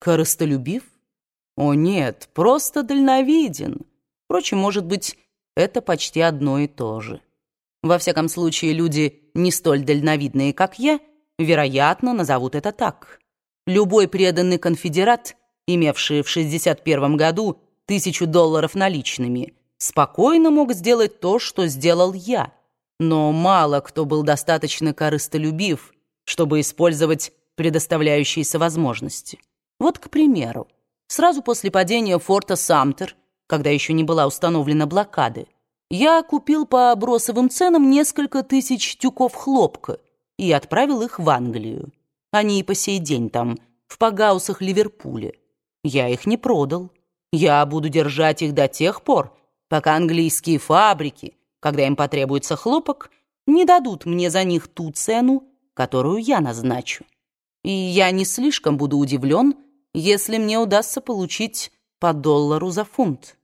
Корыстолюбив? О нет, просто дальновиден. Впрочем, может быть, это почти одно и то же. Во всяком случае, люди, не столь дальновидные, как я, вероятно, назовут это так. Любой преданный конфедерат, имевший в 61 году тысячу долларов наличными, спокойно мог сделать то, что сделал я. Но мало кто был достаточно корыстолюбив, чтобы использовать предоставляющиеся возможности. Вот, к примеру, сразу после падения форта Самтер, когда еще не была установлена блокады, я купил по бросовым ценам несколько тысяч тюков хлопка и отправил их в Англию. Они и по сей день там, в погаусах Ливерпуля. Я их не продал. Я буду держать их до тех пор, пока английские фабрики, когда им потребуется хлопок, не дадут мне за них ту цену, которую я назначу. И я не слишком буду удивлен, если мне удастся получить по доллару за фунт.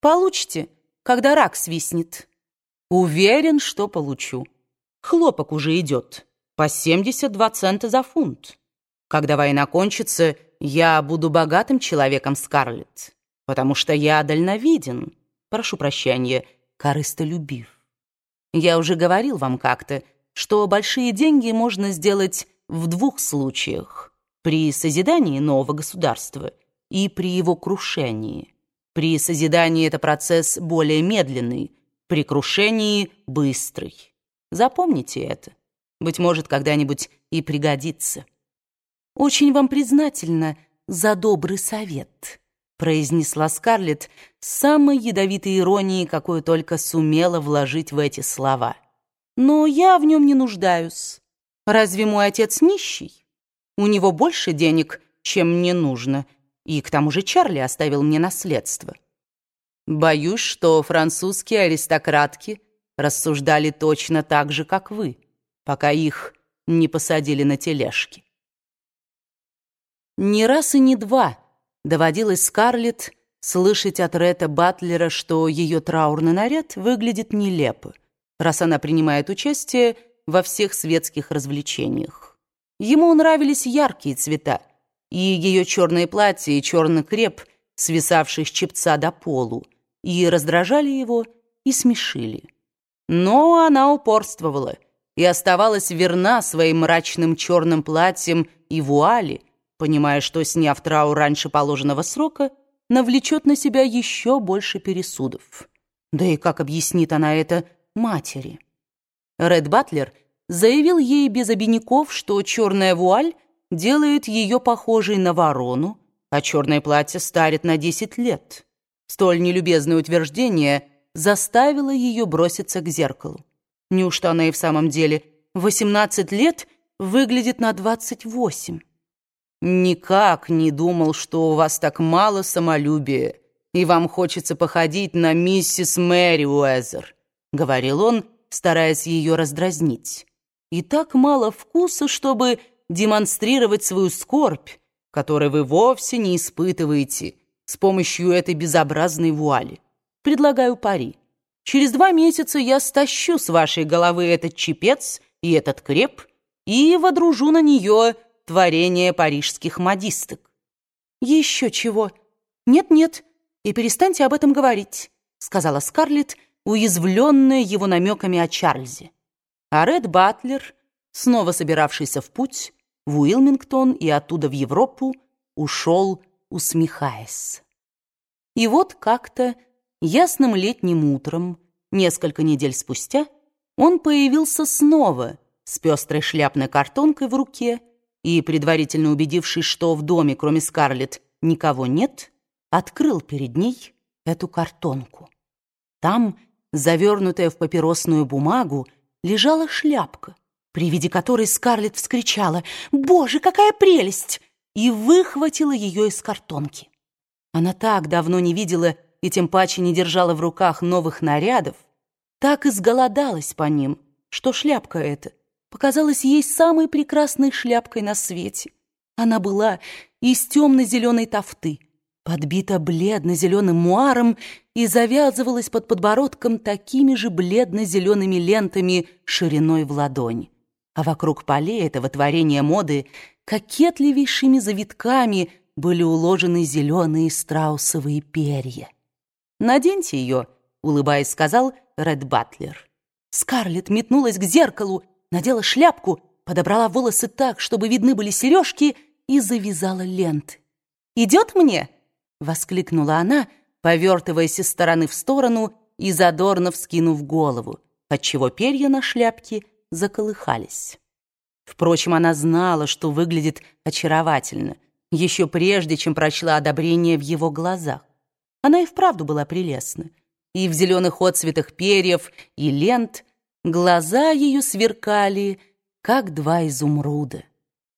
Получите, когда рак свистнет. Уверен, что получу. Хлопок уже идет. По 72 цента за фунт. Когда война кончится, я буду богатым человеком, Скарлетт, потому что я дальновиден, прошу прощения, корыстолюбив. Я уже говорил вам как-то, что большие деньги можно сделать в двух случаях. При созидании нового государства и при его крушении. При созидании это процесс более медленный, при крушении — быстрый. Запомните это. Быть может, когда-нибудь и пригодится. «Очень вам признательна за добрый совет», произнесла Скарлетт с самой ядовитой иронией, какую только сумела вложить в эти слова. «Но я в нем не нуждаюсь. Разве мой отец нищий? У него больше денег, чем мне нужно, и к тому же Чарли оставил мне наследство. Боюсь, что французские аристократки рассуждали точно так же, как вы, пока их не посадили на тележки. Не раз и не два доводилось Скарлетт слышать от Ретта Батлера, что ее траурный наряд выглядит нелепо, раз она принимает участие во всех светских развлечениях. Ему нравились яркие цвета, и ее черное платье и черный креп, свисавший с чепца до полу, и раздражали его, и смешили. Но она упорствовала и оставалась верна своим мрачным черным платьем и вуали, понимая, что, сняв траур раньше положенного срока, навлечет на себя еще больше пересудов. Да и как объяснит она это матери? Ред Батлер заявил ей без обиняков, что черная вуаль делает ее похожей на ворону, а черное платье старит на 10 лет. Столь нелюбезное утверждение заставило ее броситься к зеркалу. Неужто она и в самом деле 18 лет выглядит на 28? «Никак не думал, что у вас так мало самолюбия, и вам хочется походить на миссис Мэри Уэзер», — говорил он, — стараясь ее раздразнить. И так мало вкуса, чтобы демонстрировать свою скорбь, которую вы вовсе не испытываете с помощью этой безобразной вуали. Предлагаю пари. Через два месяца я стащу с вашей головы этот чепец и этот креп и водружу на нее творение парижских модисток. Еще чего? Нет-нет, и перестаньте об этом говорить, сказала Скарлетт, уязвленная его намеками о Чарльзе. А Ред Батлер, снова собиравшийся в путь, в Уилмингтон и оттуда в Европу, ушел, усмехаясь. И вот как-то ясным летним утром, несколько недель спустя, он появился снова с пестрой шляпной картонкой в руке и, предварительно убедившись, что в доме, кроме Скарлетт, никого нет, открыл перед ней эту картонку. Там завернутая в папиросную бумагу, лежала шляпка, при виде которой Скарлетт вскричала «Боже, какая прелесть!» и выхватила ее из картонки. Она так давно не видела и тем паче не держала в руках новых нарядов, так изголодалась по ним, что шляпка эта показалась ей самой прекрасной шляпкой на свете. Она была из темно-зеленой тофты, подбита бледно-зеленым муаром и завязывалась под подбородком такими же бледно-зелеными лентами шириной в ладонь. А вокруг полей этого творения моды кокетливейшими завитками были уложены зеленые страусовые перья. «Наденьте ее», — улыбаясь, сказал Ред Батлер. Скарлетт метнулась к зеркалу, надела шляпку, подобрала волосы так, чтобы видны были сережки, и завязала ленты. «Идет мне?» — воскликнула она, повертываясь из стороны в сторону и задорно вскинув голову, отчего перья на шляпке заколыхались. Впрочем, она знала, что выглядит очаровательно, еще прежде, чем прочла одобрение в его глазах. Она и вправду была прелестна. И в зеленых отцветах перьев и лент глаза ее сверкали, как два изумруда.